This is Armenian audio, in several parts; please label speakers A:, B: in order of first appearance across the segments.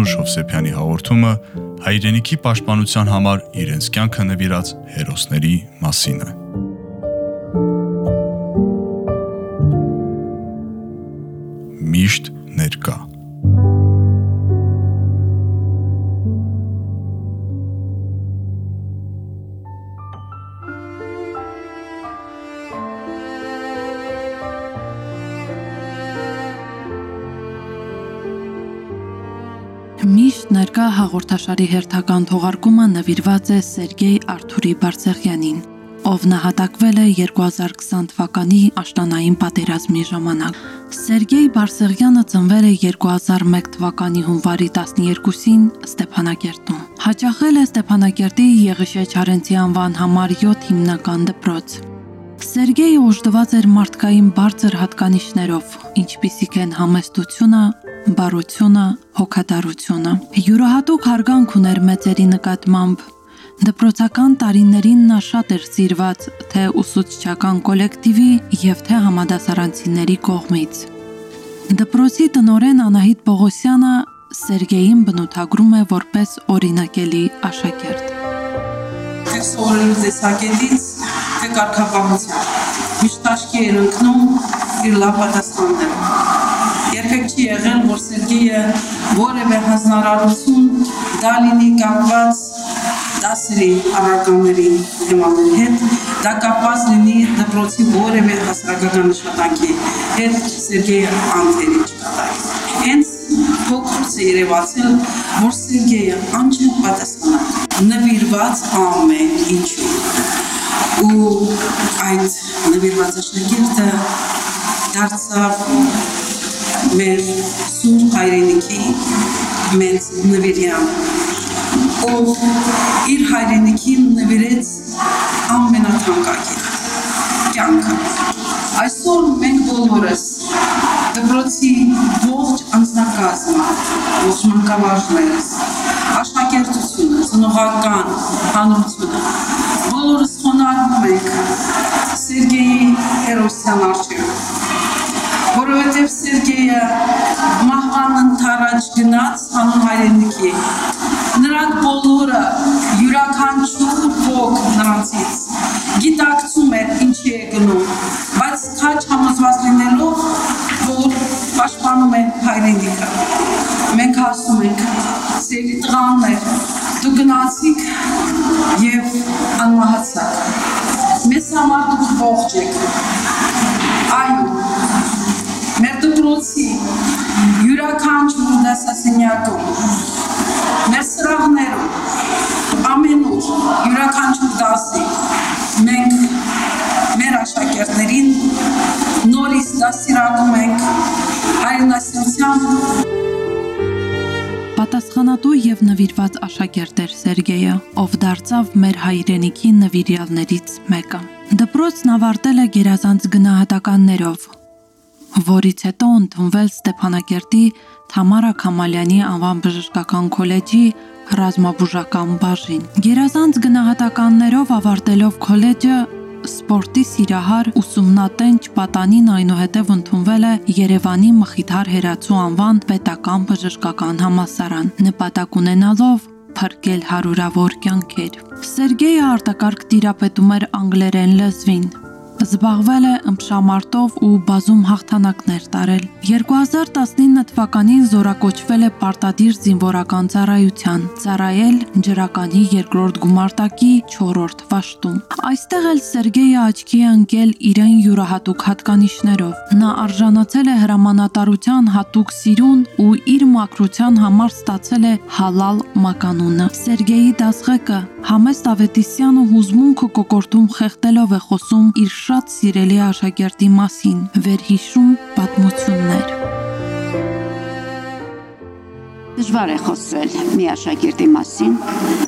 A: Անուշ Հովսեփյանի հաղորդումը հայրենիքի պաշտպանության համար իրենց կյանքը նվիրած հերոսների մասին է։ Միշտ ներկա
B: հաղորդաշարի հերթական թողարկումը նվիրված է Սերգեյ Արթուրի Բարսեղյանին, ով նահատակվել է 2020 թվականի աշտանային պատերազմի ժամանակ։ Սերգեյ Բարսեղյանը ծնվել է 2001 թվականի հունվարի 12-ին Ստեփանակերտում։ Հաճախել է Ստեփանակերտի Եղիշե Չարենցի անվան համար 7 հիմնական դպրոց։ Սերգեյը ուժդված էր մարդկային բարձր հատկանիշներով, ինչպիսիք են համեստությունը, բարությունը, հոգատարությունը։ Յուրահատուկ հարգանք ուներ մեծերի նկատմամբ։ Դպրոցական տարիներին նա շատ էր սիրված թե ուսուցչական կոլեկտիվի եւ թե համադասարանցիների կողմից։ Դպրոցի տնորեն Անահիտ Պողոսյանը Սերգեյին բնութագրում է որպես օրինակելի աշակերտ։
C: Թե սովորելու տեսակետից, թե կարգապահության։ Միշտ աշկի էր ընկնում իր լավ պատասխանները երբեք չի եղել, որ Սերգեյը որևէ հանրարարություն դա լինի կապված դասերի առարկաների թեմաների հետ, դա կապված լինի դպրոցի որևէ հասարակական աշխատանքի հետ Սերգեյը անթերի չկատակի։ Հենց փոքրուց է երևացել, որ Սերգեյը անջան պատասխանատու նվիրված ամեն ինչու ու այդ նվիրված աշակերտը դարձավ մեր սուրբ հայրենիքի մեծ նվիրյան, ով իր հայրենիքին նվիրեց ամենաթանկագին կյանքը։ Այսօր մենք բոլորս դպրոցի ողջ անձնակազմը, ողջ մանկավարժներս, աշակերտությունը, ծնողական հանրությունը, բոլորս խոնարհվում ենք Սերգեյի հերոսյան արժեվ հայրենիքի։ Նրանք բոլորը յուրաքանչյուր ոգ նրանցից գիտակցում էր ինչի է գնում, բայց քաչ համոզված լինելով, որ պաշտպանում է հայրենիքը։ Մենք ասում ենք, սերի տղաներ, դու գնացիք եւ անմահացաք։ Մեզ համար դուք ողջ եք։ Այո, մեր դպրոցի յուրաքանչյուր դասասենյակում,
B: Եւ նվիրված աշակերտ էր Սերգեյը, ով դարձավ մեր հայրենիքի նվիրյալներից մեկը։ Դպրոցն ավարտել է գերազանց գնահատականներով, որից հետո ընդունվել Ստեփանակերտի Թամարա Քամալյանի անվան բժշկական քոլեջի ռազմաբուժական բաժին։ Գերազանց գնահատականներով ավարտելով քոլեջը սպորտի սիրահար ուսումնատենչ պատանին այնուհետև ընդունվել է Երևանի Մխիթար Հերացու անվան պետական բժշկական համալսարան, նպատակ ունենալով փրկել հարյուրավոր կյանքեր։ Սերգեյը արտակարգ տիրապետում էր անգլերեն լեզվին, զբաղվել է ըմբշամարտով ու բազում հաղթանակներ տարել։ 2019 թվականին զորակոչվել է պարտադիր զինվորական ծառայության, ծառայել ջրականի երկրորդ գումարտակի 4-րդ վաշտում։ Այստեղ էլ Սերգեյը աչքի է ընկել իրեն յուրահատուկ հատկանիշներով։ Նա արժանացել է հրամանատարության հատուկ սիրուն ու իր մակրության համար ստացել է հալալ մականունը։ Սերգեյի դասղեկը Համեստ Ավետիսյանը հուզմունքը կոկորտում խեղտելով է խոսում իր շատ սիրելի աշակերտի մասին, վերհիշում պատմություններ։
D: Դժվար է խոսել մի աշակերտի մասին,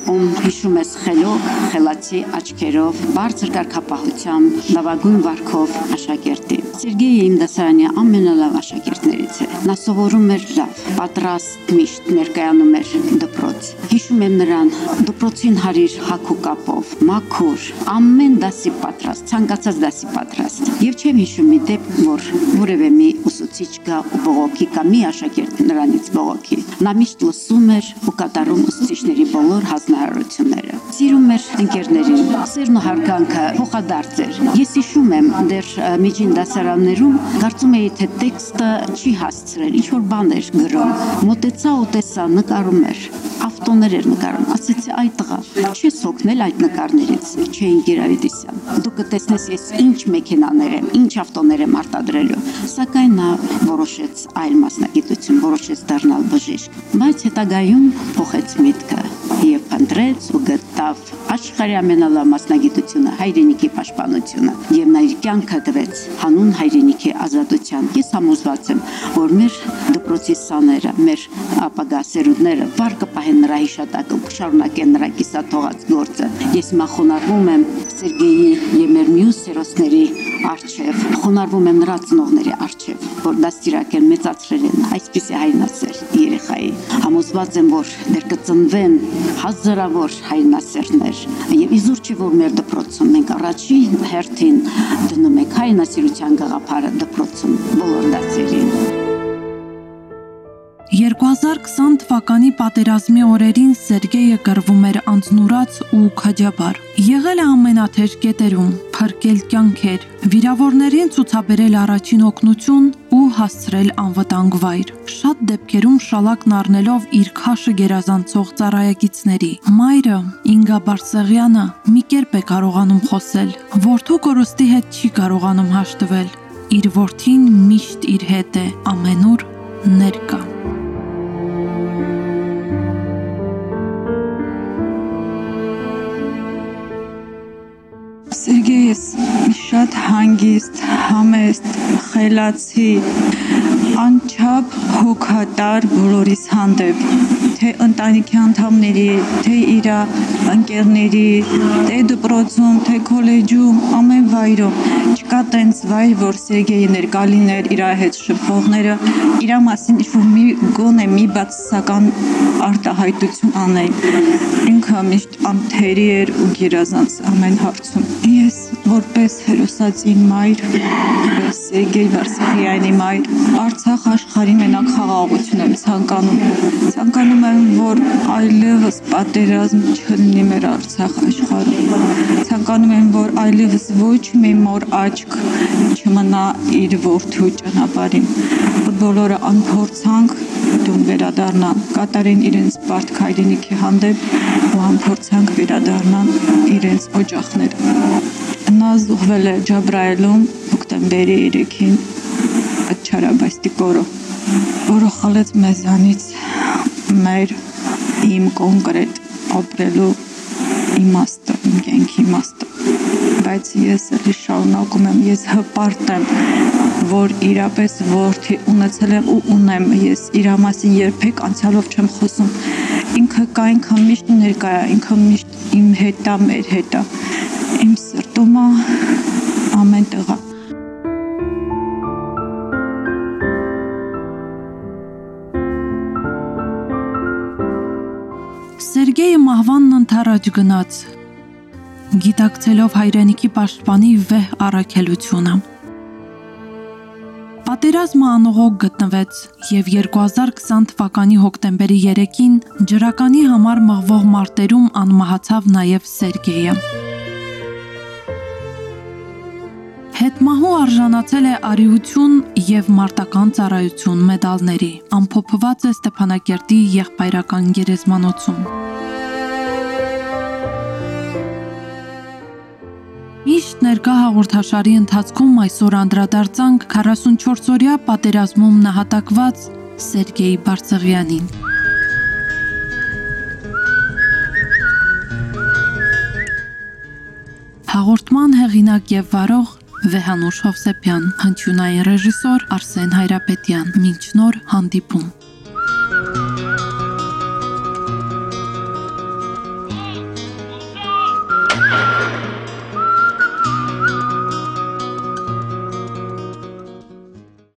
D: ում հիշում ես խելոք, խելացի աչքերով, բարձր կարգապահությամբ, լավագույն վարքով աշակերտի։ Սերգեյը իմ դասարանի ամենալավ աշակերտներից է։ Նա սովորում էր լավ, պատրաստ միշտ ներկայանում էր դպրոց։ Հիշում եմ նրան դպրոցին հարիր հակու կապով, մաքուր, ամեն դասի պատրաստ, ցանկացած դասի պատրաստ։ Եվ չեմ հիշում մի դեպք, որ որևէ մի ուսուցիչ գա ու բողոքի կամ մի աշակերտ նրանից բողոքի։ Նա միշտ լսում էր ու կատարում ուսուցիչների բոլոր հանձնարարությունները։ Սիրում էր ընկերներին, սերն ու հարգանքը փոխադարձ էր։ Ես հիշում եմ դեռ միջին դասարաններում կարծում էի թե տեքստը չի հասցրել, ինչ որ բան էր գրում։ Մոտեցա ու տեսա նկարում էր ավտոներ էր նկարում։ Ասեցի այ տղա, չես հոգնել այդ նկարներից։ Չէին Գերավիտիսյան։ Դու կտեսնես ես ինչ մեքենաներ եմ, ինչ ավտոներ եմ արտադրելու։ Սակայն նա որոշեց այլ մասնագիտություն, որոշեց դառնալ բժիշկ, բայց հետագայում փոխեց միտքը եւ փնտրեց ու գտավ աշխարհի ամենալավ մասնագիտությունը հայրենիքի պաշտպանությունը եւ նա իր կյանքը տվեց հանուն հայրենիքի ազատության ես համոզված եմ որ մեր դպրոցի սաները մեր ապագա սերունդները վար կպահեն նրա հիշատակը շարունակեն նրա կիսաթողած գործը ես հիմա խոնարհվում եմ Սերգեյի եւ մեր մյուս հերոսների արչեւ խոնարհվում եմ նրա ծնողների արչեւ որ դաստիարակեն մեծացրել են այսպիսի հայրենասեր երեխայի համոզված եմ որ դեռ կծնվեն հազարավոր հայրենասերներ եւ իզուր չի որ մեր դպրոցում մենք առաջի հերթին դնում ենք հայրենասիրության գաղափարը դպրոցում բոլոր դասերին
B: 2020 թվականի պատերազմի օրերին Սերգեյը կռվում էր անձնուրաց ու քաջաբար։ Եղել է ամենաթեժ կետերում, փրկել կյանքեր, վիրավորներին ցուցաբերել առաջին օգնություն ու հասցրել անվտանգ վայր։ Շատ դեպքերում շալակն առնելով իր քաշը գերազանցող ծառայագիցների։ Մայրը Ինգա Բարսեղյանը մի կերպ է կարողանում խոսել, որդու կորստի հետ չի կարողանում հաշտվել։ Իր որդին միշտ իր հետ է, ամենուր ներկա։
E: Սերգեյս շատ հանգիստ, համեստ, խելացի, անչափ հոգատար բոլորիս հանդեպ, թե ընտանիքի անդամների, թե իր ընկերների, թե դպրոցում, թե քոլեջում, ամեն վայրում չկա տենց վայր, որ Սերգեյը ներկա լիներ իր հետ շփողները, իր մասին ինչ-որ մի գոնե մի բացասական արտահայտություն անեն։ Ինքը միշտ անթերի էր ու գերազանց ամեն հարցում։ Ես որպես հերոսացին մայր, որպես Սերգեյ Վարսեղյանի մայր, Արցախ աշխարհի մենակ խաղաղություն եմ ցանկանում։ Ցանկանում եմ, որ այլևս պատերազմ չլինի մեր Արցախ աշխարհում։ Ցանկանում եմ, որ այլևս ոչ մի մոր աչք չմնա իր որդու ճանապարհին։ Բոլորը անփորձանք դում վերադառնան, կատարեն իրենց բարդքայինիքի հանդեպ ու անփորձանք վերադառնան իրենց օջախները։ Նա զուգվել է Ջաբրայելում հոկտեմբերի 3-ին այդ չարաբաստի կորը, որը խլեց մեզանից մեր իմ կոնկրետ ապրելու իմաստը, իմ կյանքի իմաստը։ Բայց ես էլի շարունակում եմ, ես հպարտ եմ, որ իրապես worth-ի ունեցել եմ ու ունեմ, ես իր մասին երբեք անցյալով չեմ խոսում։ Ինքը կա, ինքը միշտ ներկա է, ինքը միշտ իմ հետ է, մեր հետ է իմ սրտում է ամեն տեղա
B: Սերգեյը մահվանն ընթരാճ գնաց գիտակցելով հայրենիքի պաշտպանի վեհ առաքելությունը Պատերազմը անողոք գտնվեց եւ 2020 թվականի հոկտեմբերի 3-ին ջրականի համար մղվող մարտերում անմահացավ նաեւ Սերգեյը։ Հետմահու արժանացել է արիություն եւ մարտական ծառայություն մեդալների։ Ամփոփված է Ստեփանակերտի եղբայրական գերեզմանոցում։ Միշտ ներկա հաղորդաշարի ընթացքում այսօր անդրադարձանք 44-օրյա պատերազմում նահատակված Սերգեյ Բարսեղյանին։ Հաղորդման հեղինակ եւ վարող Վեհանուշ Հովսեփյան, հնչյունային ռեժիսոր Արսեն Հայրապետյան։ Մինչ նոր հանդիպում։